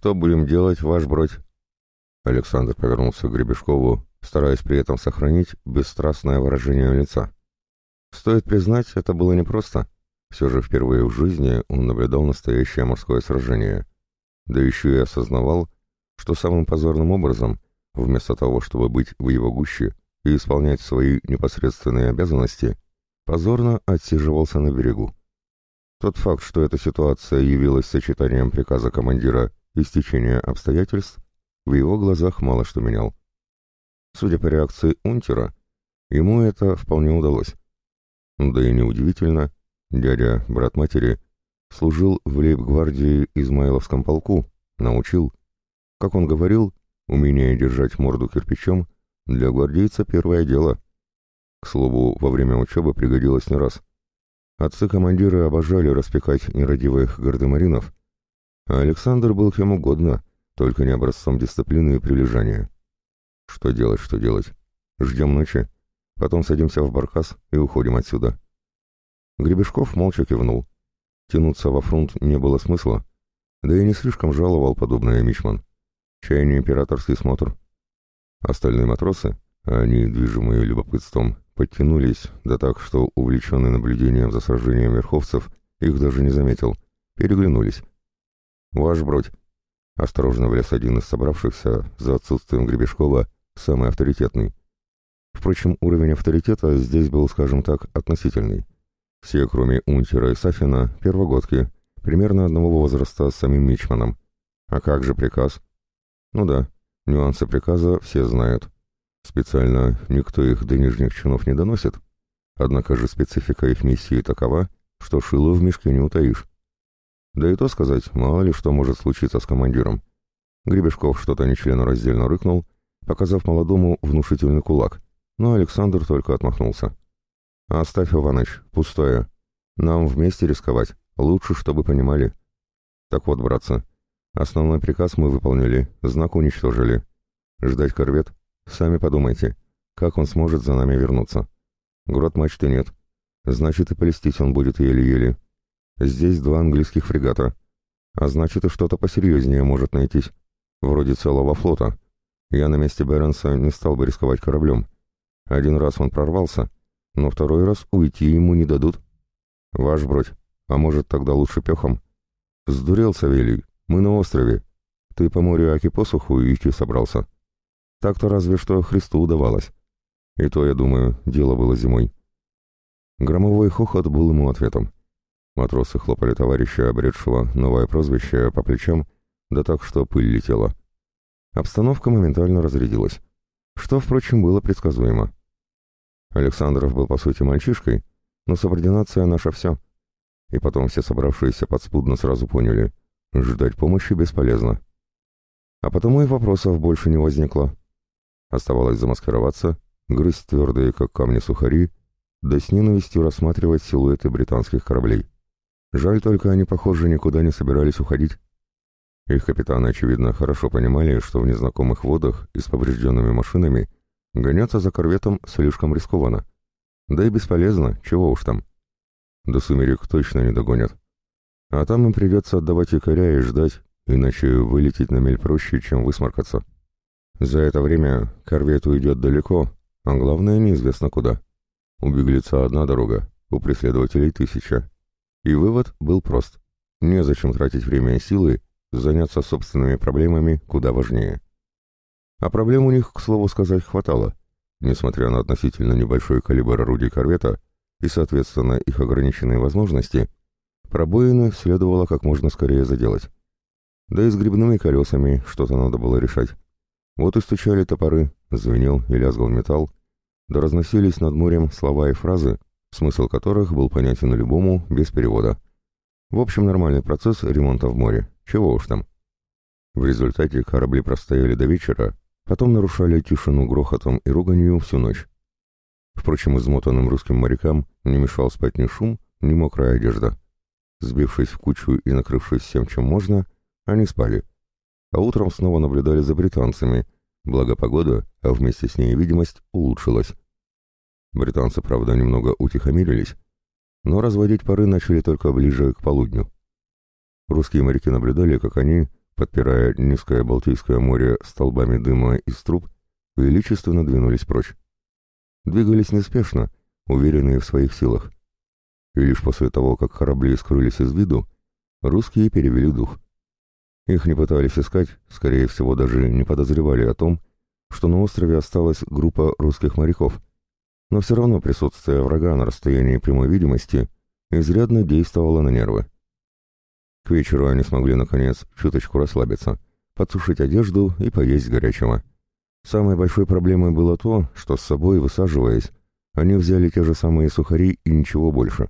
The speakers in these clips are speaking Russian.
что будем делать, ваш бродь?» Александр повернулся к Гребешкову, стараясь при этом сохранить бесстрастное выражение лица. Стоит признать, это было непросто. Все же впервые в жизни он наблюдал настоящее морское сражение. Да еще и осознавал, что самым позорным образом, вместо того, чтобы быть в его гуще и исполнять свои непосредственные обязанности, позорно отсиживался на берегу. Тот факт, что эта ситуация явилась сочетанием приказа командира и стечения обстоятельств, в его глазах мало что менял. Судя по реакции Унтера, ему это вполне удалось. Да и неудивительно, дядя, брат матери, служил в лейб-гвардии Измайловском полку, научил. Как он говорил, умение держать морду кирпичом для гвардейца первое дело. К слову, во время учебы пригодилось не раз. Отцы-командиры обожали распекать нерадивых гардемаринов, а Александр был кем угодно, только не образцом дисциплины и прилежания. Что делать, что делать? Ждем ночи, потом садимся в баркас и уходим отсюда. Гребешков молча кивнул. Тянуться во фронт не было смысла, да и не слишком жаловал подобное Мичман. Чай не императорский смотр. Остальные матросы, а они, движимые любопытством, подтянулись, да так, что увлеченный наблюдением за сражением верховцев их даже не заметил, переглянулись. «Ваш бродь!» Осторожно влез один из собравшихся, за отсутствием Гребешкова, самый авторитетный. Впрочем, уровень авторитета здесь был, скажем так, относительный. Все, кроме Унтера и Сафина, первогодки, примерно одного возраста с самим Мичманом. А как же приказ? Ну да, нюансы приказа все знают. Специально никто их до нижних чинов не доносит. Однако же специфика их миссии такова, что шило в мешке не утаишь. Да и то сказать, мало ли что может случиться с командиром. Гребешков что-то нечленораздельно рыкнул, показав молодому внушительный кулак, но Александр только отмахнулся. «Оставь, Иваныч, пустое. Нам вместе рисковать. Лучше, чтобы понимали». «Так вот, братцы, основной приказ мы выполнили, знак уничтожили. Ждать корвет? Сами подумайте, как он сможет за нами вернуться. Грот мачты нет. Значит, и полистить он будет еле-еле. Здесь два английских фрегата. А значит, и что-то посерьезнее может найтись. Вроде целого флота. Я на месте Бернса не стал бы рисковать кораблем. Один раз он прорвался, но второй раз уйти ему не дадут. Ваш бродь, а может тогда лучше пехом? Сдурел, Савелий, мы на острове. Ты по морю Аки посуху идти собрался. Так-то разве что Христу удавалось. И то, я думаю, дело было зимой. Громовой хохот был ему ответом. Матросы хлопали товарища, обретшего новое прозвище, по плечам, да так, что пыль летела. Обстановка моментально разрядилась, что, впрочем, было предсказуемо. Александров был, по сути, мальчишкой, но субординация наша все. И потом все собравшиеся подспудно сразу поняли, ждать помощи бесполезно. А потому и вопросов больше не возникло. Оставалось замаскироваться, грызть твердые, как камни, сухари, да с ненавистью рассматривать силуэты британских кораблей. Жаль только, они, похоже, никуда не собирались уходить. Их капитаны, очевидно, хорошо понимали, что в незнакомых водах и с поврежденными машинами Гоняться за корветом слишком рискованно. Да и бесполезно, чего уж там. До сумерек точно не догонят. А там им придется отдавать якоря и ждать, иначе вылететь на мель проще, чем высморкаться. За это время корвет уйдет далеко, а главное неизвестно куда. У беглеца одна дорога, у преследователей тысяча. И вывод был прост. Незачем тратить время и силы, заняться собственными проблемами куда важнее. А проблем у них, к слову сказать, хватало. Несмотря на относительно небольшой калибр орудий корвета и, соответственно, их ограниченные возможности, пробоины следовало как можно скорее заделать. Да и с грибными колесами что-то надо было решать. Вот и стучали топоры, звенел и лязгал металл, да разносились над морем слова и фразы, смысл которых был понятен любому без перевода. В общем, нормальный процесс ремонта в море, чего уж там. В результате корабли простояли до вечера, Потом нарушали тишину грохотом и руганью всю ночь. Впрочем, измотанным русским морякам не мешал спать ни шум, ни мокрая одежда. Сбившись в кучу и накрывшись всем, чем можно, они спали. А утром снова наблюдали за британцами, благо погода, а вместе с ней видимость, улучшилась. Британцы, правда, немного утихомирились, но разводить пары начали только ближе к полудню. Русские моряки наблюдали, как они, подпирая низкое Балтийское море столбами дыма из труб, величественно двинулись прочь. Двигались неспешно, уверенные в своих силах. И лишь после того, как корабли скрылись из виду, русские перевели дух. Их не пытались искать, скорее всего, даже не подозревали о том, что на острове осталась группа русских моряков. Но все равно присутствие врага на расстоянии прямой видимости изрядно действовало на нервы. К вечеру они смогли, наконец, чуточку расслабиться, подсушить одежду и поесть горячего. Самой большой проблемой было то, что с собой, высаживаясь, они взяли те же самые сухари и ничего больше.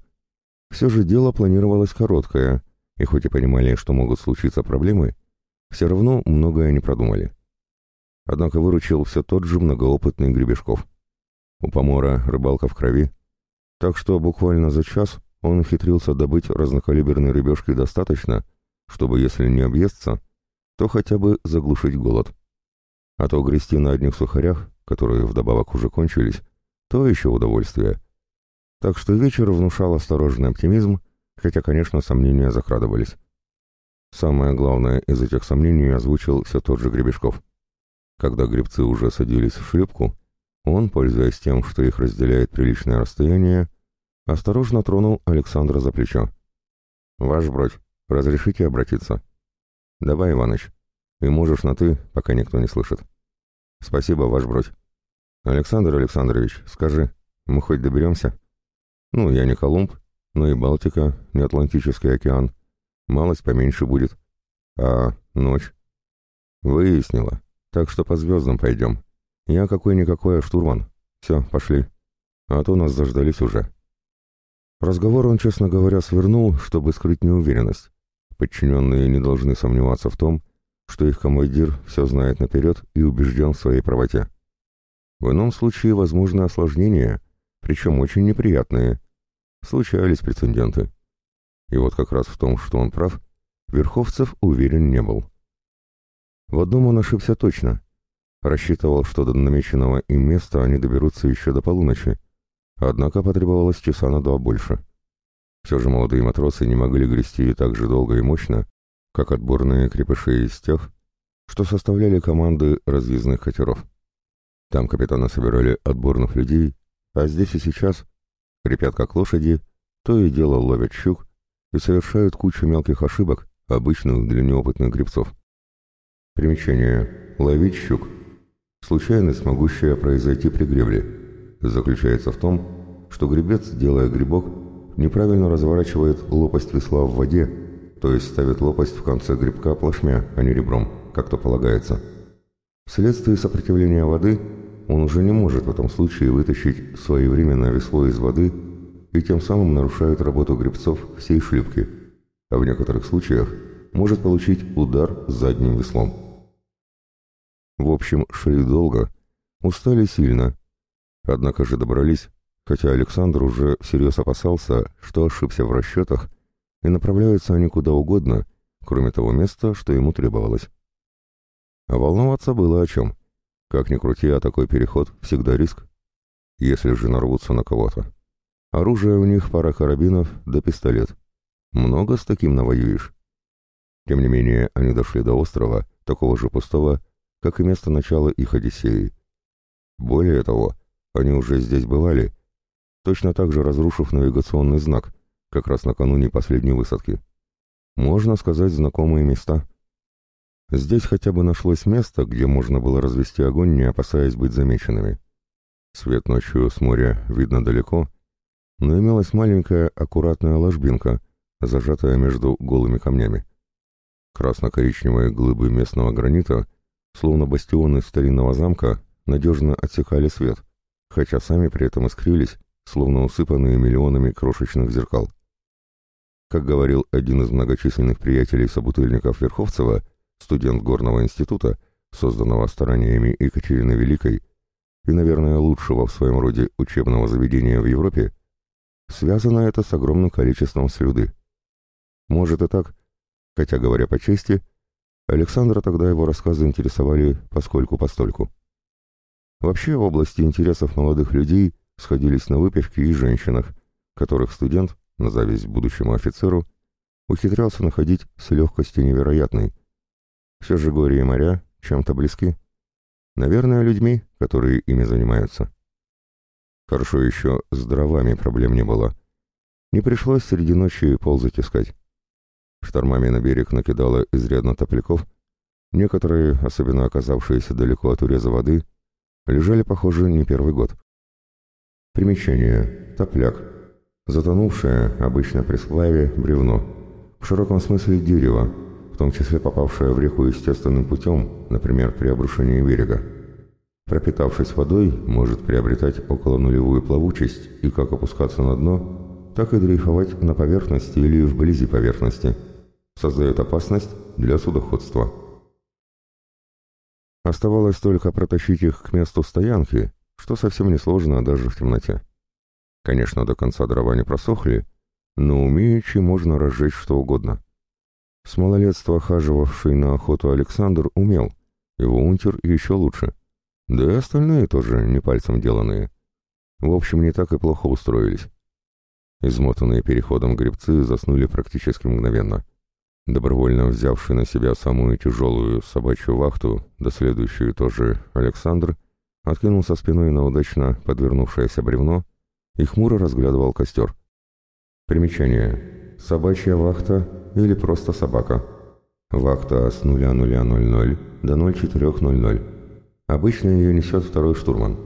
Все же дело планировалось короткое, и хоть и понимали, что могут случиться проблемы, все равно многое не продумали. Однако выручил все тот же многоопытный Гребешков. У помора рыбалка в крови, так что буквально за час он ухитрился добыть разнокалиберной рыбешки достаточно, чтобы, если не объесться, то хотя бы заглушить голод. А то грести на одних сухарях, которые вдобавок уже кончились, то еще удовольствие. Так что вечер внушал осторожный оптимизм, хотя, конечно, сомнения закрадывались. Самое главное из этих сомнений озвучил все тот же Гребешков. Когда гребцы уже садились в шлюпку, он, пользуясь тем, что их разделяет приличное расстояние, осторожно тронул Александра за плечо. «Ваш бродь, разрешите обратиться?» «Давай, Иваныч, и можешь на «ты», пока никто не слышит». «Спасибо, ваш бродь». «Александр Александрович, скажи, мы хоть доберемся?» «Ну, я не Колумб, но и Балтика, не Атлантический океан. Малость поменьше будет. А ночь?» «Выяснила. Так что по звездам пойдем. Я какой-никакой штурман. Все, пошли. А то нас заждались уже». Разговор он, честно говоря, свернул, чтобы скрыть неуверенность. Подчиненные не должны сомневаться в том, что их командир все знает наперед и убежден в своей правоте. В ином случае возможны осложнения, причем очень неприятные. Случались прецеденты. И вот как раз в том, что он прав, Верховцев уверен не был. В одном он ошибся точно. Рассчитывал, что до намеченного им места они доберутся еще до полуночи, Однако потребовалось часа на два больше. Все же молодые матросы не могли грести так же долго и мощно, как отборные крепыши из тех, что составляли команды разъездных катеров. Там капитаны собирали отборных людей, а здесь и сейчас крепят как лошади, то и дело ловят щук и совершают кучу мелких ошибок, обычных для неопытных гребцов. Примечание. Ловить щук. Случайность, могущая произойти при гребле заключается в том, что гребец, делая грибок, неправильно разворачивает лопасть весла в воде, то есть ставит лопасть в конце грибка плашмя, а не ребром, как то полагается. Вследствие сопротивления воды он уже не может в этом случае вытащить своевременно весло из воды и тем самым нарушает работу гребцов всей шлюпки, а в некоторых случаях может получить удар задним веслом. В общем, шли долго, устали сильно Однако же добрались, хотя Александр уже всерьез опасался, что ошибся в расчетах, и направляются они куда угодно, кроме того места, что ему требовалось. А волноваться было о чем. Как ни крути, а такой переход всегда риск. Если же нарвутся на кого-то. Оружие у них пара карабинов да пистолет. Много с таким навоюешь. Тем не менее, они дошли до острова, такого же пустого, как и место начала их Одиссеи. Более того, они уже здесь бывали, точно так же разрушив навигационный знак, как раз накануне последней высадки. Можно сказать, знакомые места. Здесь хотя бы нашлось место, где можно было развести огонь, не опасаясь быть замеченными. Свет ночью с моря видно далеко, но имелась маленькая аккуратная ложбинка, зажатая между голыми камнями. Красно-коричневые глыбы местного гранита, словно бастионы старинного замка, надежно отсекали свет, хотя сами при этом искрились, словно усыпанные миллионами крошечных зеркал. Как говорил один из многочисленных приятелей-собутыльников Верховцева, студент Горного института, созданного стараниями Екатерины Великой и, наверное, лучшего в своем роде учебного заведения в Европе, связано это с огромным количеством слюды. Может и так, хотя, говоря по чести, Александра тогда его рассказы интересовали поскольку-постольку. Вообще, области интересов молодых людей сходились на выпивке и женщинах, которых студент, на зависть будущему офицеру, ухитрялся находить с легкостью невероятной. Все же горе и моря чем-то близки. Наверное, людьми, которые ими занимаются. Хорошо еще с дровами проблем не было. Не пришлось среди ночи ползать искать. Штормами на берег накидало изрядно топляков. Некоторые, особенно оказавшиеся далеко от уреза воды, лежали, похоже, не первый год. Примечание. Топляк. Затонувшее, обычно при сплаве, бревно. В широком смысле дерево, в том числе попавшее в реку естественным путем, например, при обрушении берега. Пропитавшись водой, может приобретать около нулевую плавучесть и как опускаться на дно, так и дрейфовать на поверхности или вблизи поверхности. Создает опасность для судоходства. Оставалось только протащить их к месту стоянки, что совсем несложно даже в темноте. Конечно, до конца дрова не просохли, но умеючи можно разжечь что угодно. С малолетства хаживавший на охоту Александр умел, его унтер еще лучше. Да и остальные тоже не пальцем деланные. В общем, не так и плохо устроились. Измотанные переходом гребцы заснули практически мгновенно. Добровольно взявший на себя самую тяжелую собачью вахту, да следующую тоже Александр, откинулся спиной на удачно подвернувшееся бревно и хмуро разглядывал костер. Примечание. Собачья вахта или просто собака. Вахта с 0000 до 0400. Обычно ее несет второй штурман.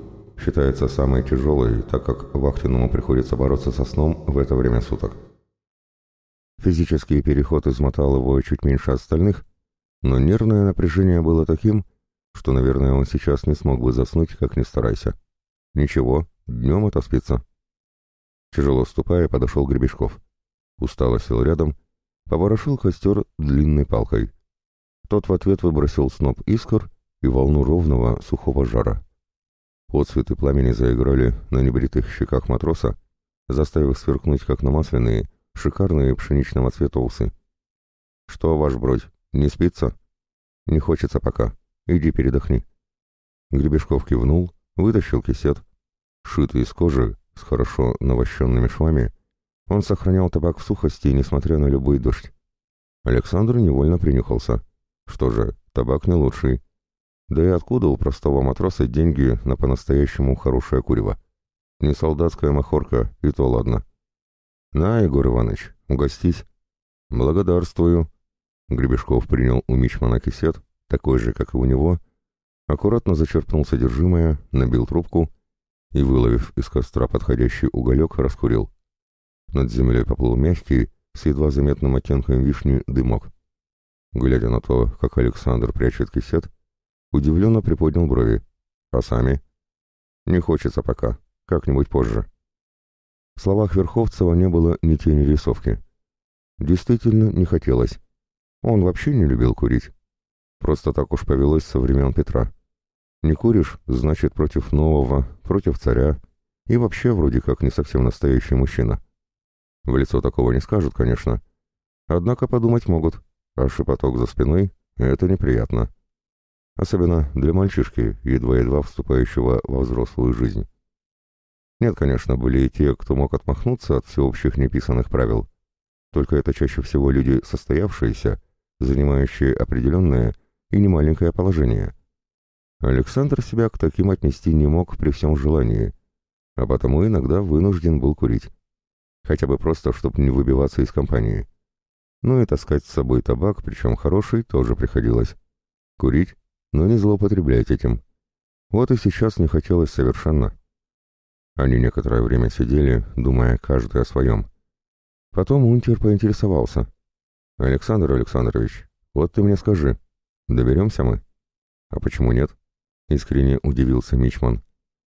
Считается самой тяжелой, так как вахтенному приходится бороться со сном в это время суток. Физический переход измотал его чуть меньше остальных, но нервное напряжение было таким, что, наверное, он сейчас не смог бы заснуть, как ни старайся. Ничего, днем отоспится. Тяжело ступая, подошел Гребешков. Устало сел рядом, поворошил костер длинной палкой. Тот в ответ выбросил сноп искр и волну ровного сухого жара. Отцветы пламени заиграли на небритых щеках матроса, заставив сверкнуть, как на масляные, шикарные пшеничного цвета усы. «Что, ваш бродь, не спится?» «Не хочется пока. Иди передохни». Гребешков кивнул, вытащил кисет. Шитый из кожи, с хорошо навощенными швами, он сохранял табак в сухости, несмотря на любой дождь. Александр невольно принюхался. Что же, табак не лучший. Да и откуда у простого матроса деньги на по-настоящему хорошее курево? Не солдатская махорка, и то ладно. На, Егор Иванович, угостись. Благодарствую. Гребешков принял у Мичмана кисет, такой же, как и у него, аккуратно зачерпнул содержимое, набил трубку и, выловив из костра подходящий уголек, раскурил. Над землей поплыл мягкий, с едва заметным оттенком вишни, дымок. Глядя на то, как Александр прячет кисет, удивленно приподнял брови. «А сами?» «Не хочется пока. Как-нибудь позже». В словах Верховцева не было ни тени рисовки. Действительно не хотелось. Он вообще не любил курить. Просто так уж повелось со времен Петра. Не куришь, значит, против нового, против царя, и вообще вроде как не совсем настоящий мужчина. В лицо такого не скажут, конечно. Однако подумать могут, а шепоток за спиной — это неприятно. Особенно для мальчишки, едва-едва вступающего во взрослую жизнь. Нет, конечно, были и те, кто мог отмахнуться от всеобщих неписанных правил. Только это чаще всего люди состоявшиеся, занимающие определенное и немаленькое положение — Александр себя к таким отнести не мог при всем желании, а потому иногда вынужден был курить. Хотя бы просто, чтобы не выбиваться из компании. Ну и таскать с собой табак, причем хороший, тоже приходилось. Курить, но не злоупотреблять этим. Вот и сейчас не хотелось совершенно. Они некоторое время сидели, думая каждый о своем. Потом Унтер поинтересовался. «Александр Александрович, вот ты мне скажи, доберемся мы?» «А почему нет?» — искренне удивился Мичман.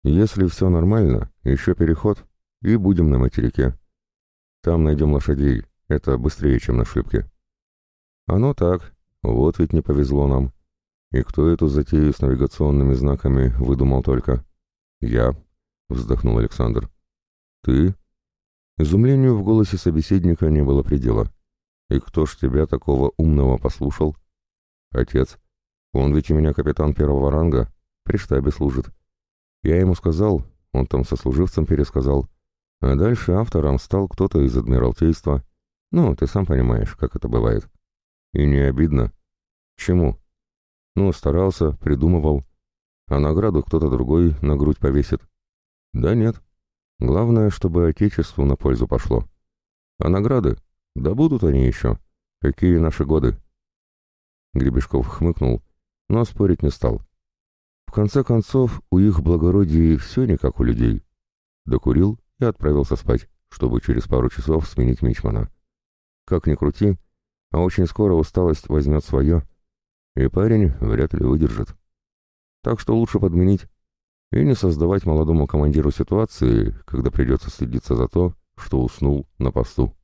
«Если все нормально, еще переход, и будем на материке. Там найдем лошадей, это быстрее, чем на шлюпке». «Оно так, вот ведь не повезло нам. И кто эту затею с навигационными знаками выдумал только?» «Я», — вздохнул Александр. «Ты?» Изумлению в голосе собеседника не было предела. «И кто ж тебя такого умного послушал?» «Отец. Он ведь у меня капитан первого ранга, при штабе служит. Я ему сказал, он там сослуживцам пересказал. А дальше автором стал кто-то из Адмиралтейства. Ну, ты сам понимаешь, как это бывает. И не обидно. Чему? Ну, старался, придумывал. А награду кто-то другой на грудь повесит. Да нет. Главное, чтобы Отечеству на пользу пошло. А награды? Да будут они еще. Какие наши годы? Гребешков хмыкнул, но спорить не стал. В конце концов, у их благородий все не как у людей. Докурил и отправился спать, чтобы через пару часов сменить Мичмана. Как ни крути, а очень скоро усталость возьмет свое, и парень вряд ли выдержит. Так что лучше подменить и не создавать молодому командиру ситуации, когда придется следиться за то, что уснул на посту.